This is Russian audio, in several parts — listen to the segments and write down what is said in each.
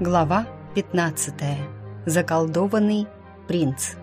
Глава 15. Заколдованный принц.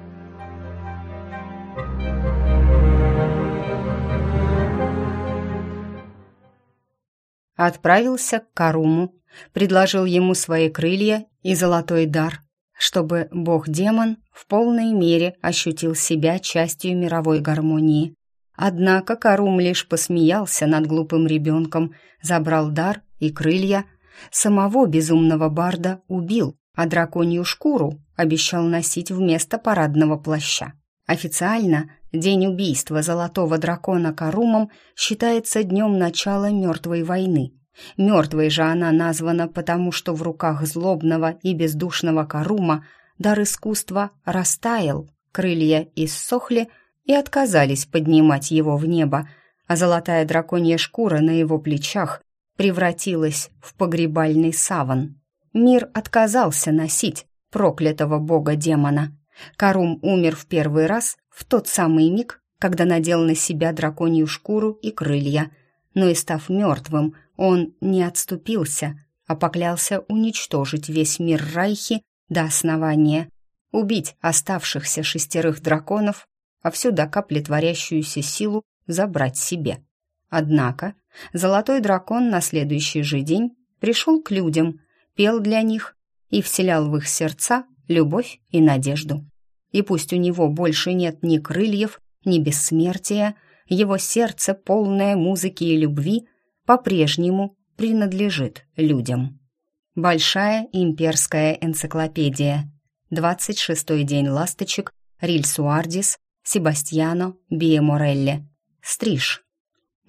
Отправился к Каруму, предложил ему свои крылья и золотой дар, чтобы бог-демон в полной мере ощутил себя частью мировой гармонии. Однако Карум лишь посмеялся над глупым ребенком, забрал дар и крылья, самого безумного барда убил, а драконью шкуру обещал носить вместо парадного плаща. Официально день убийства золотого дракона Карумом считается днем начала мертвой войны. Мертвой же она названа потому, что в руках злобного и бездушного Карума дар искусства растаял, крылья иссохли, и отказались поднимать его в небо, а золотая драконья шкура на его плечах превратилась в погребальный саван. Мир отказался носить проклятого бога-демона. Карум умер в первый раз в тот самый миг, когда надел на себя драконью шкуру и крылья, но и став мертвым, он не отступился, а поклялся уничтожить весь мир Райхи до основания, убить оставшихся шестерых драконов а всю до капли творящуюся силу забрать себе. Однако золотой дракон на следующий же день пришел к людям, пел для них и вселял в их сердца любовь и надежду. И пусть у него больше нет ни крыльев, ни бессмертия, его сердце, полное музыки и любви, по-прежнему принадлежит людям. Большая имперская энциклопедия. 26-й день ласточек, Рильсуардис, Себастьяно Биеморелли. Стриж.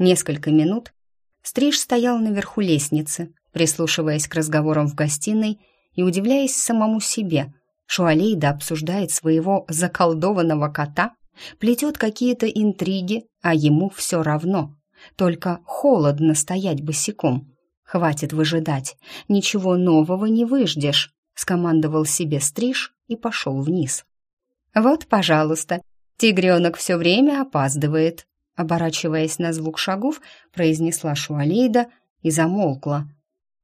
Несколько минут Стриж стоял наверху лестницы, прислушиваясь к разговорам в гостиной и удивляясь самому себе. Шуалейда обсуждает своего заколдованного кота, плетет какие-то интриги, а ему все равно. Только холодно стоять босиком. Хватит выжидать, ничего нового не выждешь, скомандовал себе Стриж и пошел вниз. «Вот, пожалуйста, «Тигренок все время опаздывает», — оборачиваясь на звук шагов, произнесла Шуалейда и замолкла.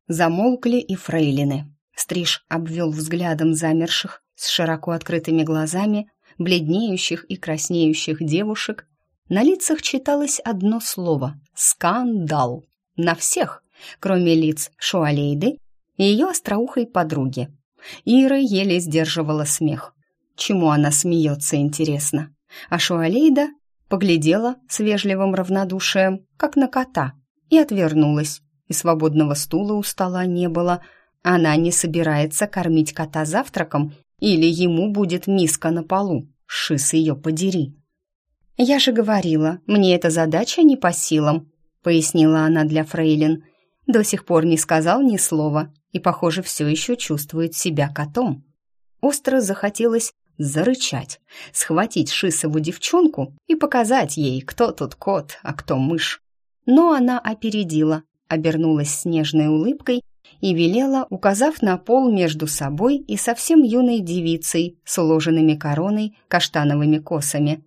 Замолкли и фрейлины. Стриж обвел взглядом замерших с широко открытыми глазами, бледнеющих и краснеющих девушек. На лицах читалось одно слово — «скандал». На всех, кроме лиц Шуалейды и ее остроухой подруги. Ира еле сдерживала смех. Чему она смеется, интересно? А Шуалейда поглядела с вежливым равнодушием, как на кота, и отвернулась. И свободного стула у стола не было. Она не собирается кормить кота завтраком, или ему будет миска на полу. Шис ее подери. «Я же говорила, мне эта задача не по силам», — пояснила она для Фрейлин. До сих пор не сказал ни слова и, похоже, все еще чувствует себя котом. Остро захотелось зарычать, схватить Шисову девчонку и показать ей, кто тут кот, а кто мышь. Но она опередила, обернулась с нежной улыбкой и велела, указав на пол между собой и совсем юной девицей с уложенными короной каштановыми косами.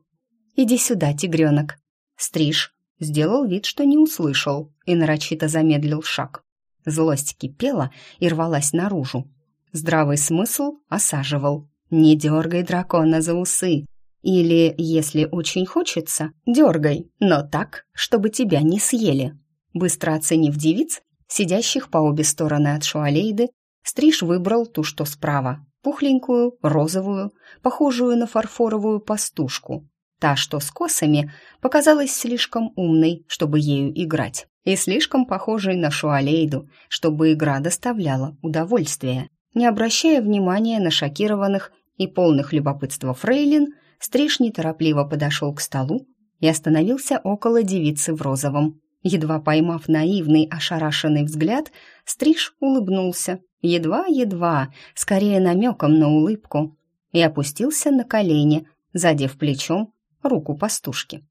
«Иди сюда, тигренок». Стриж сделал вид, что не услышал, и нарочито замедлил шаг. Злость кипела и рвалась наружу. Здравый смысл осаживал. Не дергай дракона за усы. Или, если очень хочется, дергай, но так, чтобы тебя не съели. Быстро оценив девиц, сидящих по обе стороны от Шуалейды, Стриж выбрал ту, что справа, пухленькую, розовую, похожую на фарфоровую пастушку. Та, что с косами, показалась слишком умной, чтобы ею играть, и слишком похожей на Шуалейду, чтобы игра доставляла удовольствие. Не обращая внимания на шокированных и полных любопытства фрейлин, Стриж неторопливо подошел к столу и остановился около девицы в розовом. Едва поймав наивный, ошарашенный взгляд, Стриж улыбнулся, едва-едва, скорее намеком на улыбку, и опустился на колени, задев плечом руку пастушки.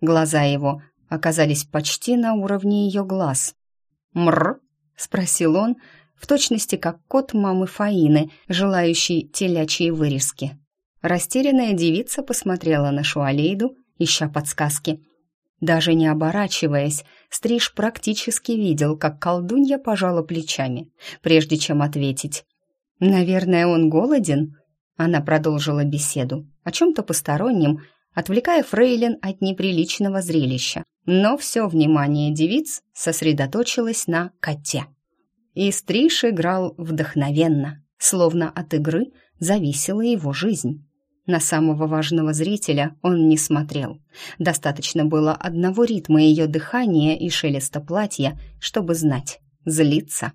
Глаза его оказались почти на уровне ее глаз. «Мрр?» — спросил он, в точности как кот мамы Фаины, желающий телячьей вырезки. Растерянная девица посмотрела на Шуалейду, ища подсказки. Даже не оборачиваясь, Стриж практически видел, как колдунья пожала плечами, прежде чем ответить. Наверное, он голоден?» Она продолжила беседу о чем-то постороннем, отвлекая фрейлин от неприличного зрелища. Но все внимание девиц сосредоточилось на коте. И Стриж играл вдохновенно, словно от игры зависела его жизнь. На самого важного зрителя он не смотрел. Достаточно было одного ритма ее дыхания и шелеста платья, чтобы знать. Злиться.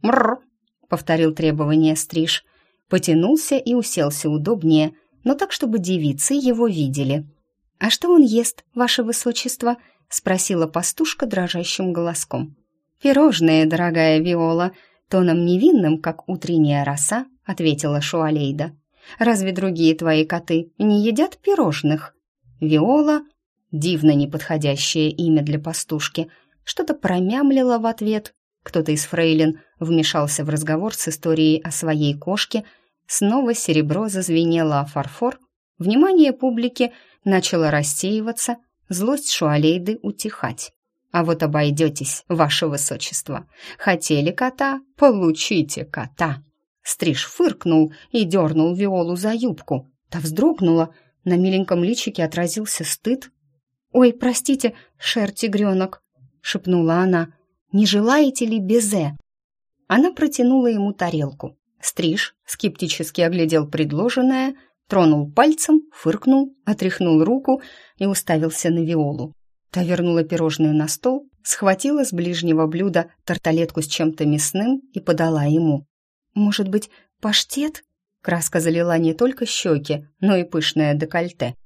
«Мррр!» — повторил требование Стриж. Потянулся и уселся удобнее, но так, чтобы девицы его видели. «А что он ест, ваше высочество?» — спросила пастушка дрожащим голоском. «Пирожные, дорогая Виола», — тоном невинным, как утренняя роса, ответила Шуалейда. Разве другие твои коты не едят пирожных? Виола, дивно неподходящее имя для пастушки, что-то промямлила в ответ. Кто-то из фрейлин вмешался в разговор с историей о своей кошке. Снова серебро зазвенело о фарфор. Внимание публики начало рассеиваться, злость Шуалейды утихать. А вот обойдетесь, ваше высочество. Хотели кота? Получите кота. Стриж фыркнул и дернул Виолу за юбку. Та вздрогнула, на миленьком личике отразился стыд. «Ой, простите, шер-тигренок», — шепнула она, — «не желаете ли безе?» Она протянула ему тарелку. Стриж скептически оглядел предложенное, тронул пальцем, фыркнул, отряхнул руку и уставился на Виолу. Та вернула пирожное на стол, схватила с ближнего блюда тарталетку с чем-то мясным и подала ему. «Может быть, паштет?» Краска залила не только щеки, но и пышное декольте.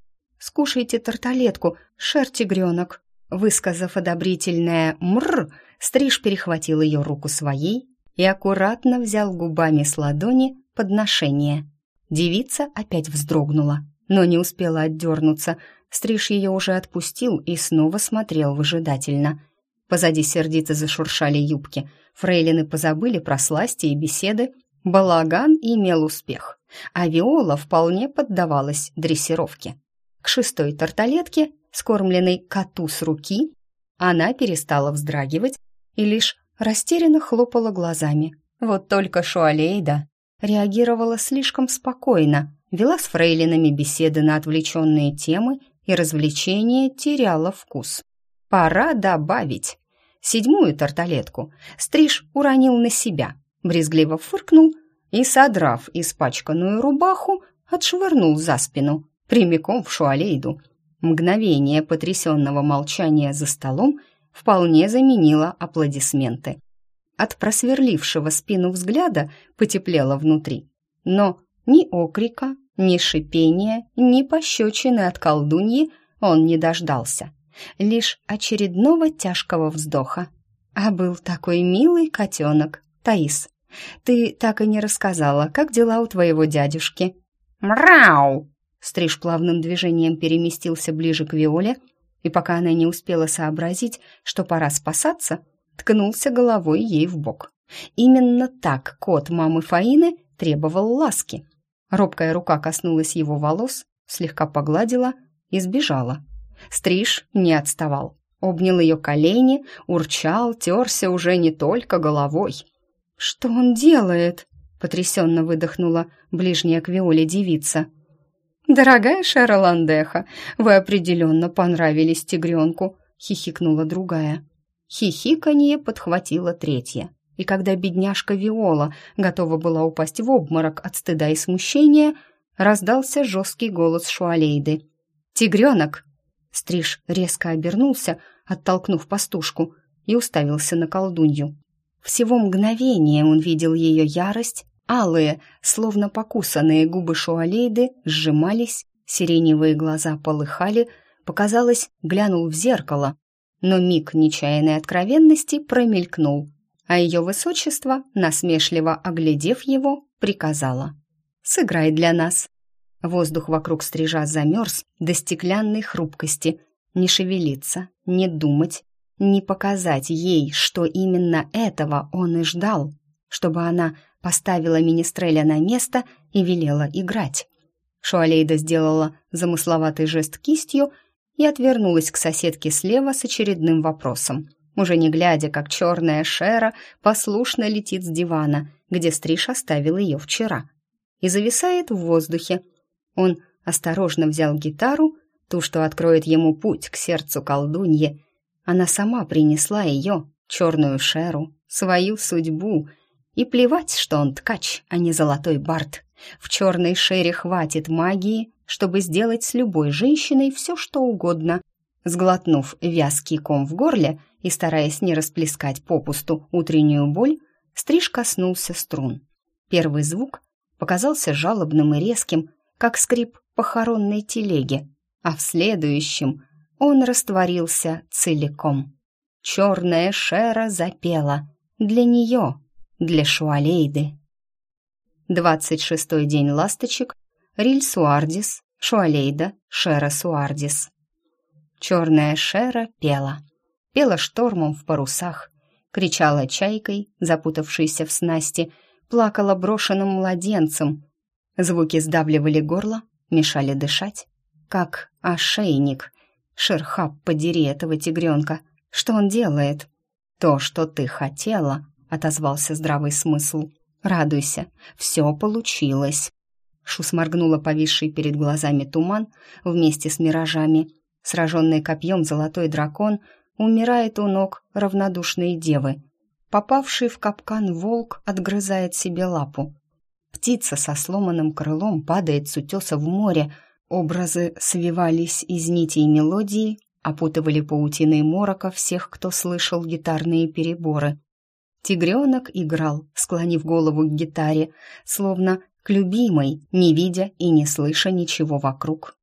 «Скушайте тарталетку, шер-тигренок!» Высказав одобрительное «мрр», Стриж перехватил ее руку своей и аккуратно взял губами с ладони подношение. Девица опять вздрогнула, но не успела отдернуться. Стриж ее уже отпустил и снова смотрел выжидательно. Позади сердито зашуршали юбки. Фрейлины позабыли про сласти и беседы. Балаган имел успех, а Виола вполне поддавалась дрессировке. К шестой тарталетке, скормленной коту с руки, она перестала вздрагивать и лишь растерянно хлопала глазами. Вот только Шуалейда реагировала слишком спокойно, вела с фрейлинами беседы на отвлеченные темы и развлечения теряла вкус. Пора добавить. Седьмую тарталетку Стриж уронил на себя, брезгливо фыркнул и, содрав испачканную рубаху, отшвырнул за спину, прямиком в шуалейду. Мгновение потрясенного молчания за столом вполне заменило аплодисменты. От просверлившего спину взгляда потеплело внутри. Но ни окрика, ни шипения, ни пощечины от колдуньи он не дождался лишь очередного тяжкого вздоха. А был такой милый котенок, Таис. Ты так и не рассказала, как дела у твоего дядюшки. Мрау! Стриж плавным движением переместился ближе к Виоле, и пока она не успела сообразить, что пора спасаться, ткнулся головой ей в бок. Именно так кот мамы Фаины требовал ласки. Робкая рука коснулась его волос, слегка погладила и сбежала. Стриж не отставал. Обнял ее колени, урчал, терся уже не только головой. «Что он делает?» — потрясенно выдохнула ближняя к Виоле девица. «Дорогая Шерландеха, вы определенно понравились тигренку», — хихикнула другая. Хихиканье подхватила третья. И когда бедняжка Виола готова была упасть в обморок от стыда и смущения, раздался жесткий голос Шуалейды. «Тигренок, Стриж резко обернулся, оттолкнув пастушку, и уставился на колдунью. Всего мгновение он видел ее ярость, алые, словно покусанные губы Шуалейды сжимались, сиреневые глаза полыхали, показалось, глянул в зеркало, но миг нечаянной откровенности промелькнул, а ее высочество, насмешливо оглядев его, приказала «Сыграй для нас». Воздух вокруг стрижа замерз до стеклянной хрупкости. Не шевелиться, не думать, не показать ей, что именно этого он и ждал, чтобы она поставила Министреля на место и велела играть. Шуалейда сделала замысловатый жест кистью и отвернулась к соседке слева с очередным вопросом, уже не глядя, как черная шера послушно летит с дивана, где Стриж оставил ее вчера, и зависает в воздухе. Он осторожно взял гитару, ту, что откроет ему путь к сердцу колдуньи. Она сама принесла ее, черную шеру, свою судьбу. И плевать, что он ткач, а не золотой бард. В черной шере хватит магии, чтобы сделать с любой женщиной все, что угодно. Сглотнув вязкий ком в горле и стараясь не расплескать попусту утреннюю боль, Стриж коснулся струн. Первый звук показался жалобным и резким, как скрип похоронной телеги, а в следующем он растворился целиком. Черная шера запела для нее, для Шуалейды. Двадцать шестой день ласточек, Риль Суардис, Шуалейда, Шера Суардис. Черная шера пела. Пела штормом в парусах, кричала чайкой, запутавшейся в снасти, плакала брошенным младенцем. Звуки сдавливали горло, мешали дышать, как ошейник. Шерхаб, подери этого тигренка. Что он делает? То, что ты хотела, отозвался здравый смысл. Радуйся, все получилось. Шу сморгнула повисший перед глазами туман вместе с миражами. Сраженный копьем золотой дракон умирает у ног равнодушной девы. Попавший в капкан волк отгрызает себе лапу. Птица со сломанным крылом падает с утеса в море. Образы свивались из нитей мелодии, опутывали паутиной морока всех, кто слышал гитарные переборы. Тигренок играл, склонив голову к гитаре, словно к любимой, не видя и не слыша ничего вокруг.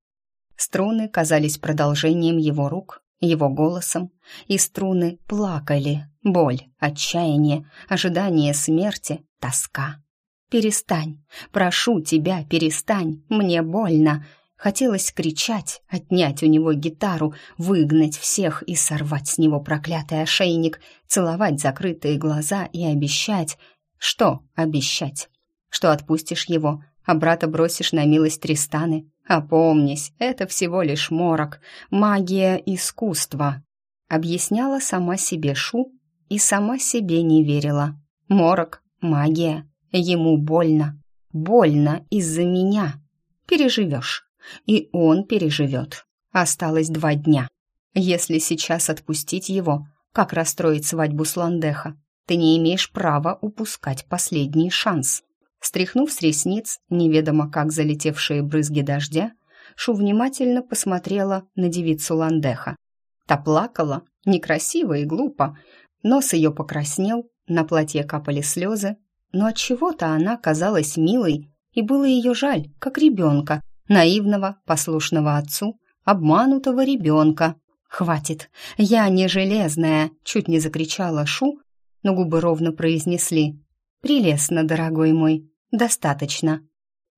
Струны казались продолжением его рук, его голосом, и струны плакали. Боль, отчаяние, ожидание смерти, тоска. «Перестань! Прошу тебя, перестань! Мне больно!» Хотелось кричать, отнять у него гитару, выгнать всех и сорвать с него проклятый ошейник, целовать закрытые глаза и обещать... Что обещать? Что отпустишь его, а брата бросишь на милость Тристаны? Опомнись, это всего лишь морок, магия искусства. Объясняла сама себе Шу и сама себе не верила. Морок, магия, ему больно. Больно из-за меня. Переживешь. И он переживет. Осталось два дня. Если сейчас отпустить его, как расстроить свадьбу с Ландеха? Ты не имеешь права упускать последний шанс. Стряхнув с ресниц неведомо как залетевшие брызги дождя, Шу внимательно посмотрела на девицу Ландеха. Та плакала, некрасиво и глупо. Нос ее покраснел, на платье капали слезы, но от чего то она казалась милой, и было ее жаль, как ребенка, наивного, послушного отцу, обманутого ребенка. «Хватит, я не железная!» — чуть не закричала Шу, но губы ровно произнесли. «Прелестно, дорогой мой, достаточно».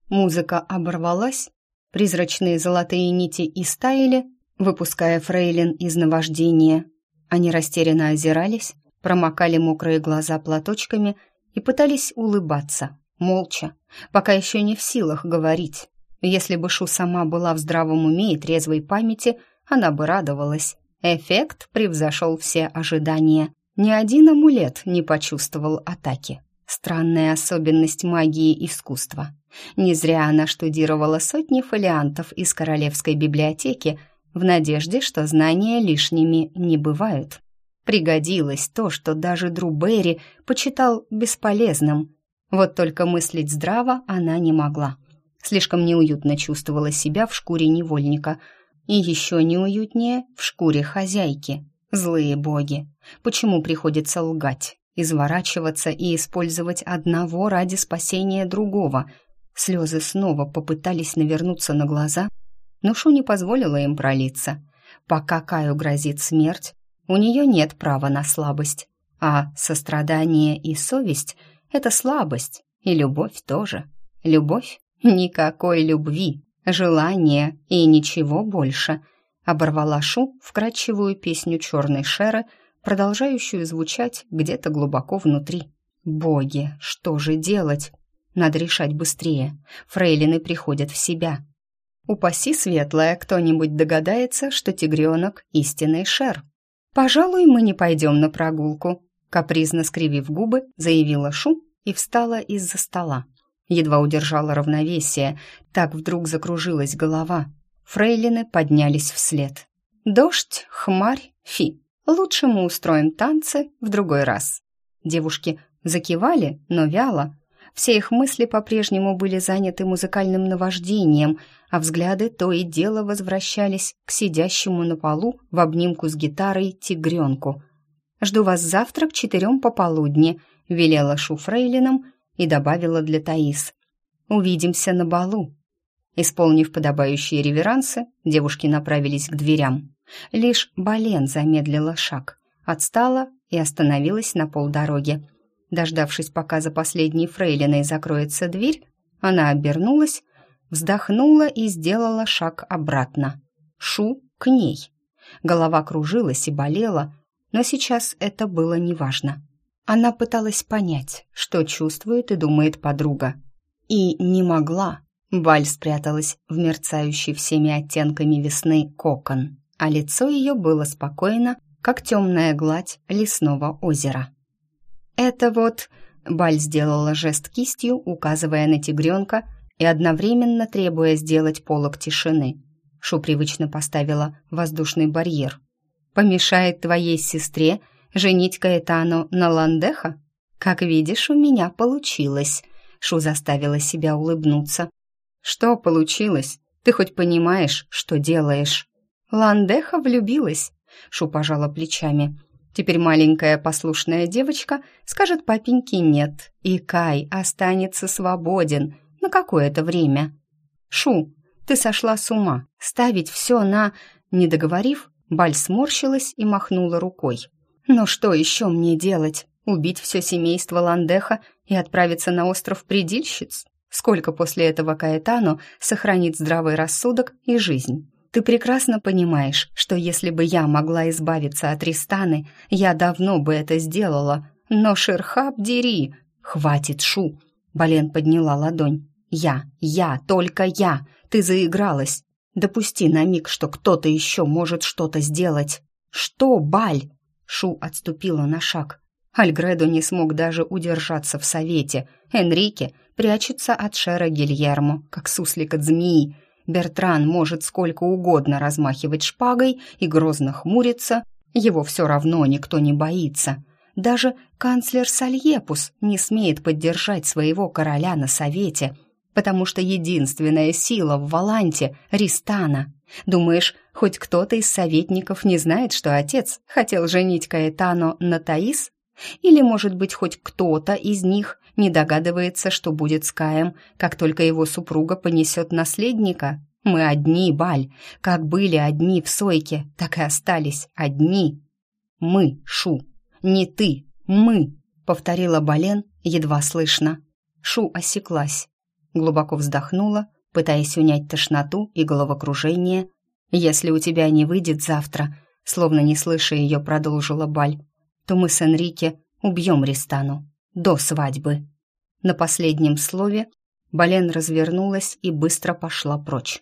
Музыка оборвалась, призрачные золотые нити истаяли, выпуская фрейлин из наваждения. Они растерянно озирались, промокали мокрые глаза платочками и пытались улыбаться, молча, пока еще не в силах говорить. Если бы Шу сама была в здравом уме и трезвой памяти, она бы радовалась. Эффект превзошел все ожидания. Ни один амулет не почувствовал атаки. Странная особенность магии искусства. Не зря она штудировала сотни фолиантов из королевской библиотеки в надежде, что знания лишними не бывают. Пригодилось то, что даже Друберри почитал бесполезным. Вот только мыслить здраво она не могла. Слишком неуютно чувствовала себя в шкуре невольника. И еще неуютнее в шкуре хозяйки. Злые боги. Почему приходится лгать, изворачиваться и использовать одного ради спасения другого? Слезы снова попытались навернуться на глаза, но Шу не позволила им пролиться. Пока Каю грозит смерть, у нее нет права на слабость. А сострадание и совесть — это слабость, и любовь тоже. Любовь Никакой любви, желания и ничего больше. Оборвала Шу вкрадчивую песню черной шеры, продолжающую звучать где-то глубоко внутри. Боги, что же делать? Надо решать быстрее. Фрейлины приходят в себя. Упаси светлая, кто-нибудь догадается, что тигренок — истинный шер. «Пожалуй, мы не пойдем на прогулку», — капризно скривив губы, заявила Шу и встала из-за стола. Едва удержала равновесие, так вдруг закружилась голова. Фрейлины поднялись вслед. «Дождь, хмарь, фи. Лучше мы устроим танцы в другой раз». Девушки закивали, но вяло. Все их мысли по-прежнему были заняты музыкальным наваждением, а взгляды то и дело возвращались к сидящему на полу в обнимку с гитарой тигренку. «Жду вас завтра к четырем пополудни», — велела Шу фрейлинам и добавила для Таис. «Увидимся на балу». Исполнив подобающие реверансы, девушки направились к дверям. Лишь Бален замедлила шаг, отстала и остановилась на полдороге. Дождавшись, пока за последней фрейлиной закроется дверь, она обернулась, вздохнула и сделала шаг обратно. Шу к ней. Голова кружилась и болела, но сейчас это было неважно. Она пыталась понять, что чувствует и думает подруга. И не могла. Баль спряталась в мерцающий всеми оттенками весны кокон, а лицо ее было спокойно, как темная гладь лесного озера. «Это вот...» — Баль сделала жест кистью, указывая на тигренка и одновременно требуя сделать полок тишины. Шу привычно поставила воздушный барьер. «Помешает твоей сестре Женить Каэтану на Ландеха? Как видишь, у меня получилось. Шу заставила себя улыбнуться. Что получилось? Ты хоть понимаешь, что делаешь? Ландеха влюбилась. Шу пожала плечами. Теперь маленькая послушная девочка скажет папеньке «нет», и Кай останется свободен на какое-то время. «Шу, ты сошла с ума. Ставить все на...» Не договорив, Баль сморщилась и махнула рукой. Но что еще мне делать? Убить все семейство Ландеха и отправиться на остров Предильщиц? Сколько после этого Каэтану сохранит здравый рассудок и жизнь? Ты прекрасно понимаешь, что если бы я могла избавиться от Ристаны, я давно бы это сделала. Но Шерхаб дери! Хватит, Шу!» Бален подняла ладонь. «Я, я, только я! Ты заигралась! Допусти на миг, что кто-то еще может что-то сделать!» «Что, Баль?» Шу отступила на шаг. Альгредо не смог даже удержаться в совете. Энрике прячется от Шера Гильермо, как суслик от змеи. Бертран может сколько угодно размахивать шпагой и грозно хмуриться. Его все равно никто не боится. Даже канцлер Сальепус не смеет поддержать своего короля на совете – потому что единственная сила в Валанте — Ристана. Думаешь, хоть кто-то из советников не знает, что отец хотел женить Каэтано на Таис? Или, может быть, хоть кто-то из них не догадывается, что будет с Каем, как только его супруга понесет наследника? Мы одни, Баль, как были одни в Сойке, так и остались одни. Мы, Шу, не ты, мы, повторила Бален едва слышно. Шу осеклась глубоко вздохнула, пытаясь унять тошноту и головокружение. «Если у тебя не выйдет завтра», словно не слыша ее, продолжила Баль, то мы с Энрике убьем Ристану до свадьбы. На последнем слове Бален развернулась и быстро пошла прочь.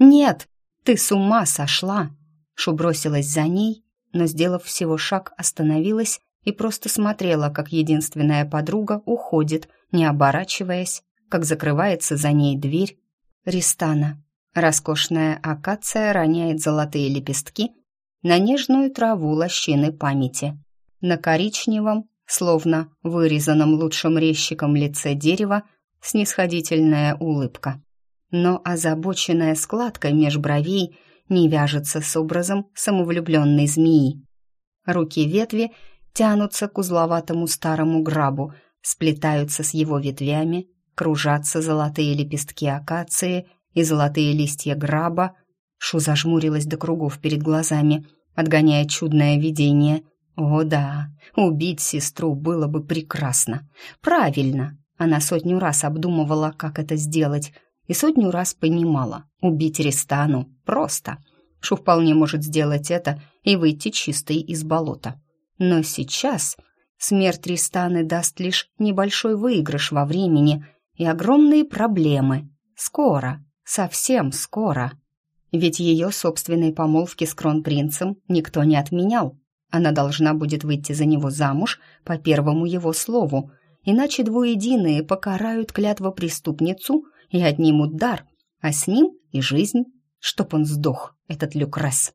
«Нет, ты с ума сошла!» Шу бросилась за ней, но, сделав всего шаг, остановилась и просто смотрела, как единственная подруга уходит, не оборачиваясь, как закрывается за ней дверь. Ристана. Роскошная акация роняет золотые лепестки на нежную траву лощины памяти. На коричневом, словно вырезанном лучшим резчиком лице дерева, снисходительная улыбка. Но озабоченная складка меж бровей не вяжется с образом самовлюбленной змеи. Руки ветви тянутся к узловатому старому грабу, сплетаются с его ветвями, кружатся золотые лепестки акации и золотые листья граба. Шу зажмурилась до кругов перед глазами, отгоняя чудное видение. О да, убить сестру было бы прекрасно. Правильно. Она сотню раз обдумывала, как это сделать, и сотню раз понимала. Убить Ристану просто. Шу вполне может сделать это и выйти чистой из болота. Но сейчас смерть Ристаны даст лишь небольшой выигрыш во времени — и огромные проблемы. Скоро, совсем скоро. Ведь ее собственной помолвки с кронпринцем никто не отменял. Она должна будет выйти за него замуж по первому его слову, иначе двуединые покарают клятвопреступницу и отнимут дар, а с ним и жизнь, чтоб он сдох, этот Люкрес.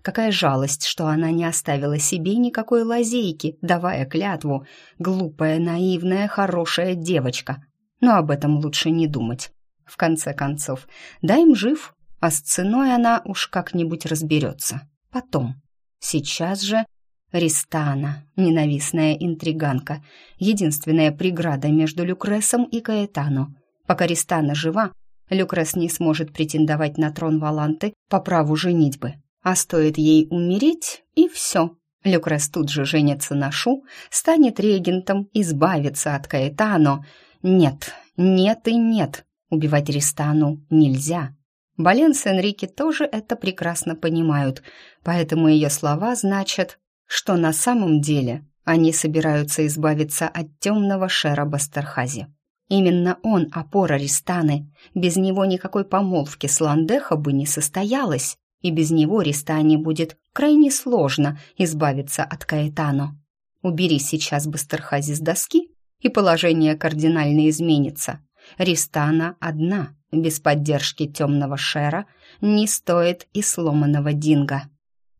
Какая жалость, что она не оставила себе никакой лазейки, давая клятву. Глупая, наивная, хорошая девочка. Но об этом лучше не думать. В конце концов, дай им жив, а с ценой она уж как-нибудь разберется. Потом. Сейчас же Ристана, ненавистная интриганка, единственная преграда между Люкресом и Каэтано. Пока Ристана жива, Люкрес не сможет претендовать на трон Валанты по праву женитьбы. А стоит ей умереть, и все. Люкрес тут же женится на Шу, станет регентом, избавится от Каэтано. Нет, нет и нет, убивать Ристану нельзя. Бален с Энрике тоже это прекрасно понимают, поэтому ее слова значат, что на самом деле они собираются избавиться от темного Шера Бастерхази. Именно он опора Ристаны, без него никакой помолвки с Ландеха бы не состоялось и без него Ристане будет крайне сложно избавиться от Каэтано. Убери сейчас Бастерхази с доски, и положение кардинально изменится. Ристана одна, без поддержки темного шера, не стоит и сломанного динга.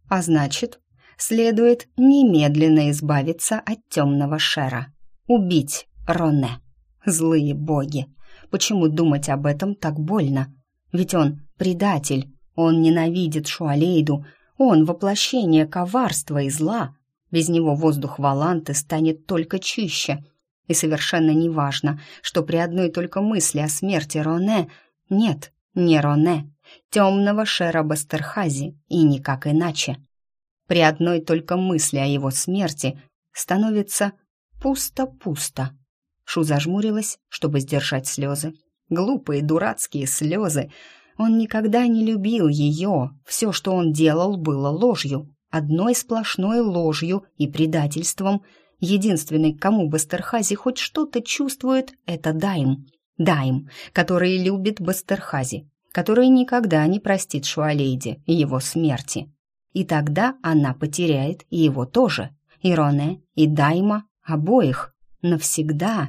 А значит, следует немедленно избавиться от темного шера. Убить Роне. Злые боги. Почему думать об этом так больно? Ведь он предатель, он ненавидит Шуалейду, он воплощение коварства и зла. Без него воздух Валанты станет только чище. И совершенно неважно, что при одной только мысли о смерти Роне... Нет, не Роне, темного Шера Бастерхази, и никак иначе. При одной только мысли о его смерти становится пусто-пусто. Шу зажмурилась, чтобы сдержать слезы. Глупые, дурацкие слезы, он никогда не любил ее. Все, что он делал, было ложью. Одной сплошной ложью и предательством. Единственный, кому Бастерхази хоть что-то чувствует, это Дайм. Дайм, который любит Бастерхази, который никогда не простит Шуалейде его смерти. И тогда она потеряет и его тоже, и Роне, и Дайма, обоих, навсегда.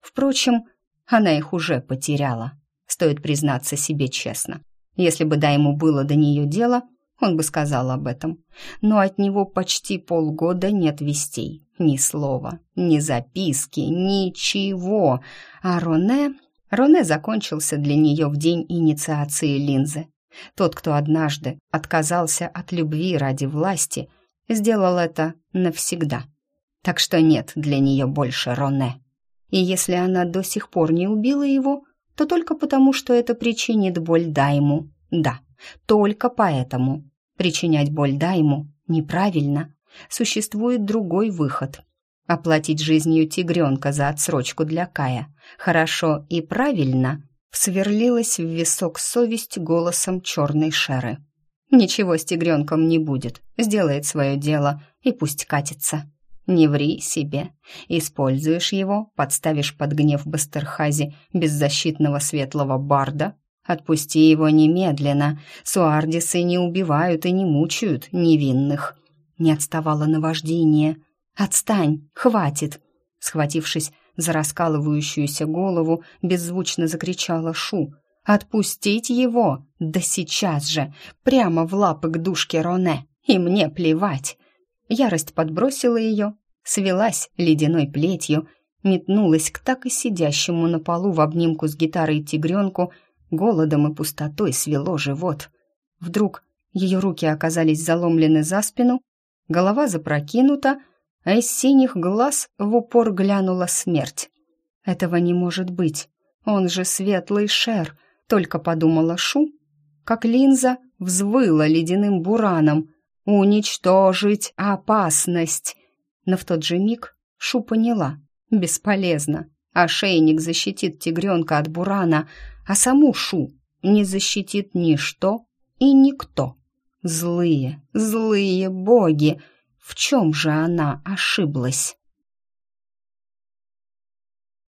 Впрочем, она их уже потеряла стоит признаться себе честно. Если бы да ему было до нее дело, он бы сказал об этом. Но от него почти полгода нет вестей. Ни слова, ни записки, ничего. А Роне... Роне закончился для нее в день инициации линзы. Тот, кто однажды отказался от любви ради власти, сделал это навсегда. Так что нет для нее больше Роне. И если она до сих пор не убила его, то только потому, что это причинит боль Дайму. Да, только поэтому. Причинять боль Дайму неправильно. Существует другой выход. Оплатить жизнью тигренка за отсрочку для Кая. Хорошо и правильно. Сверлилась в висок совесть голосом черной шеры. Ничего с тигренком не будет. Сделает свое дело и пусть катится. Не ври себе. Используешь его, подставишь под гнев Бастерхази беззащитного светлого барда. Отпусти его немедленно. Суардисы не убивают и не мучают невинных. Не отставало наваждение. «Отстань! Хватит!» Схватившись за раскалывающуюся голову, беззвучно закричала Шу. «Отпустить его! Да сейчас же! Прямо в лапы к душке Роне! И мне плевать!» Ярость подбросила ее, свелась ледяной плетью, метнулась к так и сидящему на полу в обнимку с гитарой тигренку, голодом и пустотой свело живот. Вдруг ее руки оказались заломлены за спину, голова запрокинута, а из синих глаз в упор глянула смерть. «Этого не может быть, он же светлый шер», — только подумала Шу, как линза взвыла ледяным бураном, «Уничтожить опасность!» Но в тот же миг Шу поняла. Бесполезно. Ошейник защитит тигренка от бурана, а саму Шу не защитит ничто и никто. Злые, злые боги! В чем же она ошиблась?